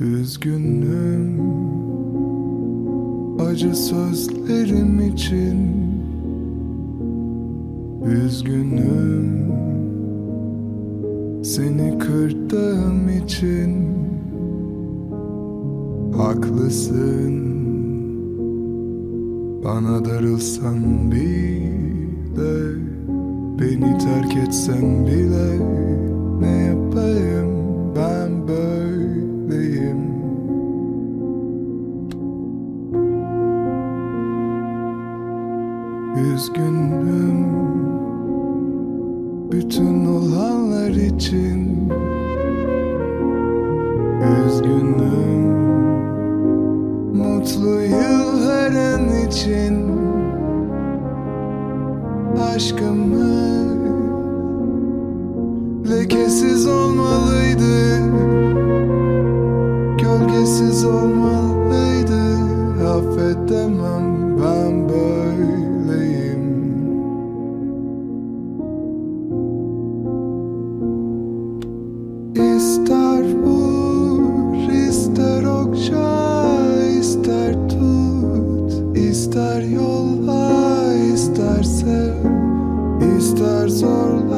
Üzgünüm. Acı sözlerim için. Üzgünüm. Seni kırdığım için. Haklısın. Bana darılsan bile Beni terk etsen bile Üzgünüm bütün olanlar için. Üzgünüm mutlu yılların için. Aşkımız lekesiz olmalıydı yolla isterse ister zorla